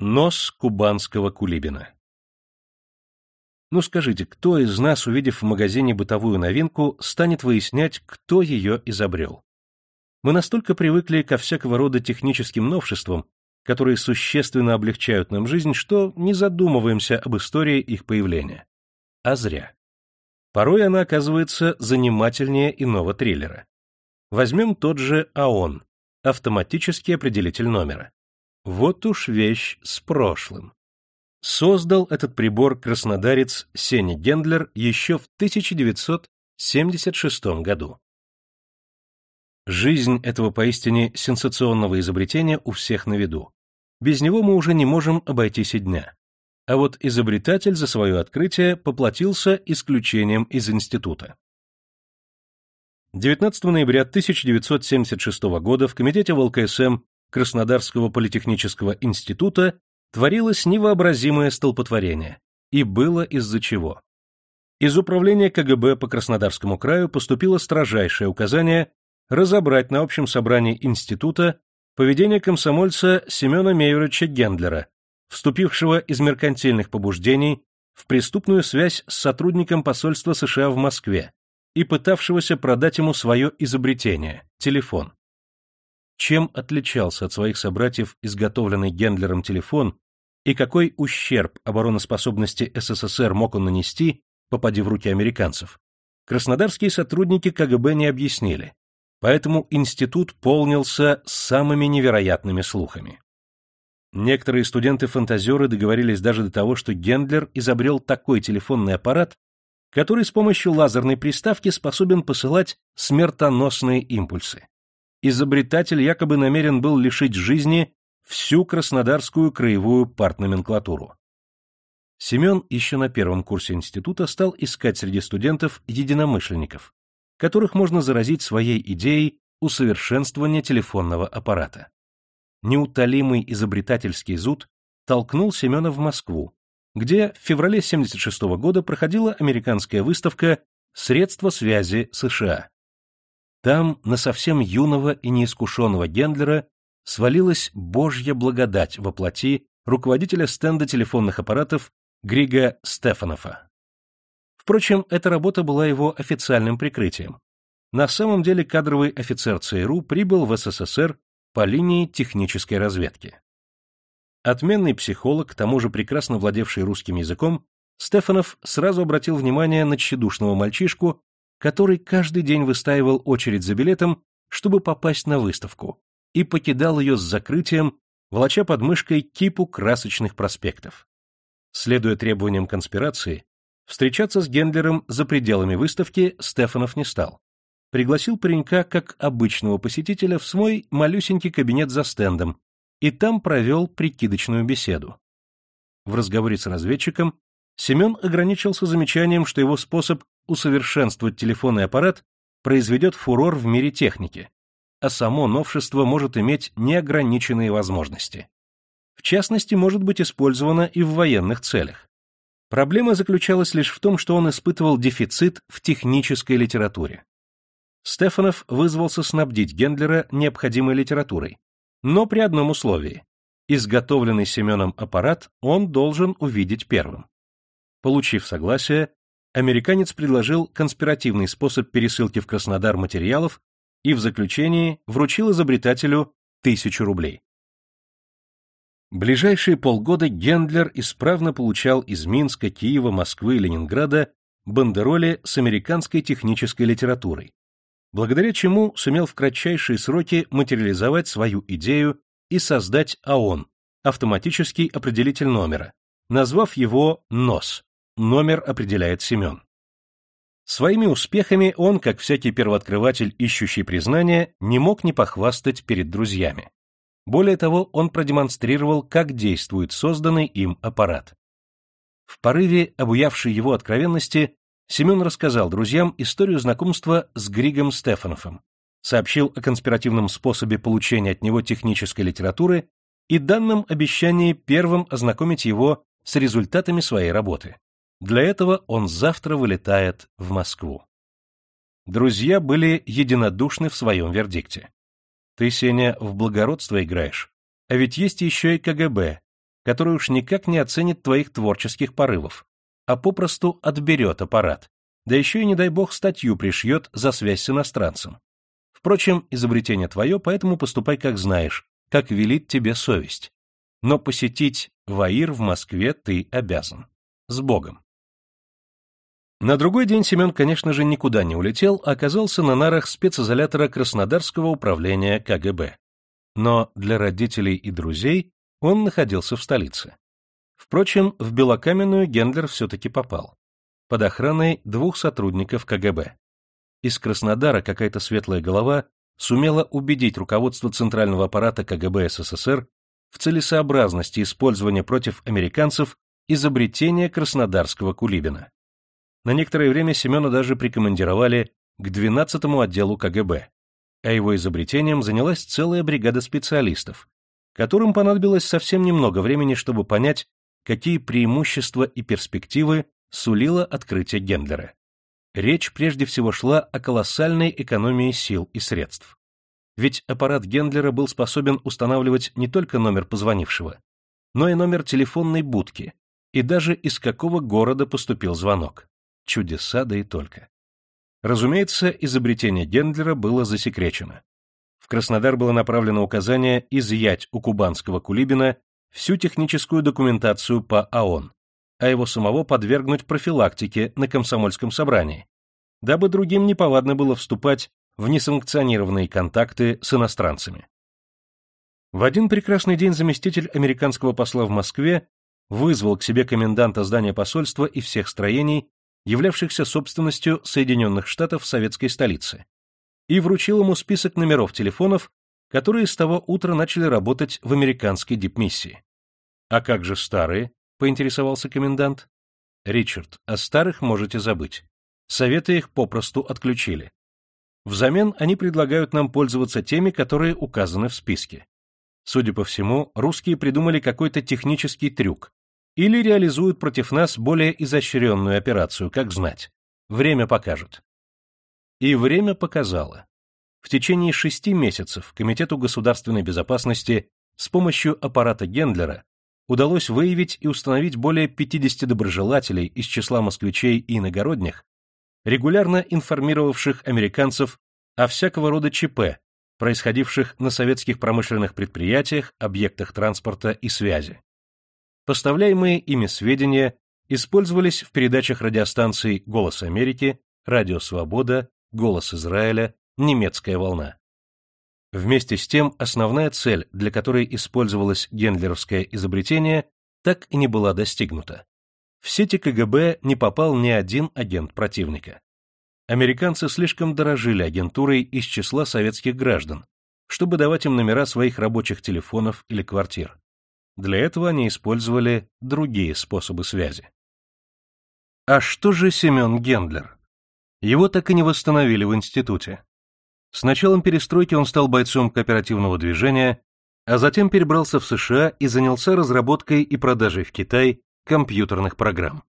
Нос кубанского кулибина Ну скажите, кто из нас, увидев в магазине бытовую новинку, станет выяснять, кто ее изобрел? Мы настолько привыкли ко всякого рода техническим новшествам, которые существенно облегчают нам жизнь, что не задумываемся об истории их появления. А зря. Порой она оказывается занимательнее иного триллера. Возьмем тот же АОН, автоматический определитель номера. Вот уж вещь с прошлым. Создал этот прибор краснодарец Сеня Гендлер еще в 1976 году. Жизнь этого поистине сенсационного изобретения у всех на виду. Без него мы уже не можем обойтись и дня. А вот изобретатель за свое открытие поплатился исключением из института. 19 ноября 1976 года в Комитете ВЛКСМ Краснодарского политехнического института творилось невообразимое столпотворение. И было из-за чего. Из управления КГБ по Краснодарскому краю поступило строжайшее указание разобрать на общем собрании института поведение комсомольца Семена Мейеровича Гендлера, вступившего из меркантильных побуждений в преступную связь с сотрудником посольства США в Москве и пытавшегося продать ему свое изобретение – телефон. Чем отличался от своих собратьев изготовленный Гендлером телефон и какой ущерб обороноспособности СССР мог он нанести, попади в руки американцев, краснодарские сотрудники КГБ не объяснили, поэтому институт полнился самыми невероятными слухами. Некоторые студенты-фантазеры договорились даже до того, что Гендлер изобрел такой телефонный аппарат, который с помощью лазерной приставки способен посылать смертоносные импульсы. Изобретатель якобы намерен был лишить жизни всю краснодарскую краевую партноменклатуру. Семен еще на первом курсе института стал искать среди студентов единомышленников, которых можно заразить своей идеей усовершенствования телефонного аппарата. Неутолимый изобретательский зуд толкнул Семена в Москву, где в феврале 1976 года проходила американская выставка «Средства связи США». Там на совсем юного и неискушенного Гендлера свалилась божья благодать во плоти руководителя стенда телефонных аппаратов Грига Стефанова. Впрочем, эта работа была его официальным прикрытием. На самом деле кадровый офицер ЦРУ прибыл в СССР по линии технической разведки. Отменный психолог, к тому же прекрасно владевший русским языком, Стефанов сразу обратил внимание на тщедушного мальчишку, который каждый день выстаивал очередь за билетом, чтобы попасть на выставку, и покидал ее с закрытием, волоча под мышкой кипу красочных проспектов. Следуя требованиям конспирации, Встречаться с Гендлером за пределами выставки Стефанов не стал. Пригласил паренька как обычного посетителя в свой малюсенький кабинет за стендом и там провел прикидочную беседу. В разговоре с разведчиком Семен ограничился замечанием, что его способ усовершенствовать телефонный аппарат произведет фурор в мире техники, а само новшество может иметь неограниченные возможности. В частности, может быть использовано и в военных целях. Проблема заключалась лишь в том, что он испытывал дефицит в технической литературе. Стефанов вызвался снабдить Гендлера необходимой литературой, но при одном условии. Изготовленный Семеном аппарат он должен увидеть первым. Получив согласие, американец предложил конспиративный способ пересылки в Краснодар материалов и в заключении вручил изобретателю тысячу рублей. Ближайшие полгода Гендлер исправно получал из Минска, Киева, Москвы и Ленинграда бандероли с американской технической литературой, благодаря чему сумел в кратчайшие сроки материализовать свою идею и создать АОН, автоматический определитель номера, назвав его НОС, номер определяет Семен. Своими успехами он, как всякий первооткрыватель, ищущий признания, не мог не похвастать перед друзьями. Более того, он продемонстрировал, как действует созданный им аппарат. В порыве обуявшей его откровенности Семен рассказал друзьям историю знакомства с Григом Стефановым, сообщил о конспиративном способе получения от него технической литературы и данном обещании первым ознакомить его с результатами своей работы. Для этого он завтра вылетает в Москву. Друзья были единодушны в своем вердикте. Ты, Сеня, в благородство играешь. А ведь есть еще и КГБ, который уж никак не оценит твоих творческих порывов, а попросту отберет аппарат, да еще и, не дай бог, статью пришьет за связь с иностранцем. Впрочем, изобретение твое, поэтому поступай как знаешь, как велит тебе совесть. Но посетить Ваир в Москве ты обязан. С Богом. На другой день Семен, конечно же, никуда не улетел, а оказался на нарах специзолятора Краснодарского управления КГБ. Но для родителей и друзей он находился в столице. Впрочем, в Белокаменную Гендлер все-таки попал. Под охраной двух сотрудников КГБ. Из Краснодара какая-то светлая голова сумела убедить руководство Центрального аппарата КГБ СССР в целесообразности использования против американцев изобретения краснодарского кулибина. На некоторое время Семена даже прикомандировали к 12-му отделу КГБ, а его изобретением занялась целая бригада специалистов, которым понадобилось совсем немного времени, чтобы понять, какие преимущества и перспективы сулило открытие Гендлера. Речь прежде всего шла о колоссальной экономии сил и средств. Ведь аппарат Гендлера был способен устанавливать не только номер позвонившего, но и номер телефонной будки, и даже из какого города поступил звонок. Чудеса да и только. Разумеется, изобретение Гендлера было засекречено. В Краснодар было направлено указание изъять у кубанского Кулибина всю техническую документацию по АОН, а его самого подвергнуть профилактике на комсомольском собрании, дабы другим неповадно было вступать в несанкционированные контакты с иностранцами. В один прекрасный день заместитель американского посла в Москве вызвал к себе коменданта здания посольства и всех строений, являвшихся собственностью Соединенных Штатов в советской столице, и вручил ему список номеров телефонов, которые с того утра начали работать в американской дипмиссии. «А как же старые?» — поинтересовался комендант. «Ричард, о старых можете забыть. Советы их попросту отключили. Взамен они предлагают нам пользоваться теми, которые указаны в списке. Судя по всему, русские придумали какой-то технический трюк или реализуют против нас более изощренную операцию, как знать. Время покажет. И время показало. В течение шести месяцев Комитету государственной безопасности с помощью аппарата Гендлера удалось выявить и установить более 50 доброжелателей из числа москвичей и иногородних, регулярно информировавших американцев о всякого рода ЧП, происходивших на советских промышленных предприятиях, объектах транспорта и связи. Поставляемые ими сведения использовались в передачах радиостанций «Голос Америки», «Радио Свобода», «Голос Израиля», «Немецкая волна». Вместе с тем, основная цель, для которой использовалось гендлеровское изобретение, так и не была достигнута. В сети КГБ не попал ни один агент противника. Американцы слишком дорожили агентурой из числа советских граждан, чтобы давать им номера своих рабочих телефонов или квартир. Для этого они использовали другие способы связи. А что же Семен Гендлер? Его так и не восстановили в институте. С началом перестройки он стал бойцом кооперативного движения, а затем перебрался в США и занялся разработкой и продажей в Китай компьютерных программ.